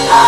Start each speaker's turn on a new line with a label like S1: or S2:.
S1: Oh!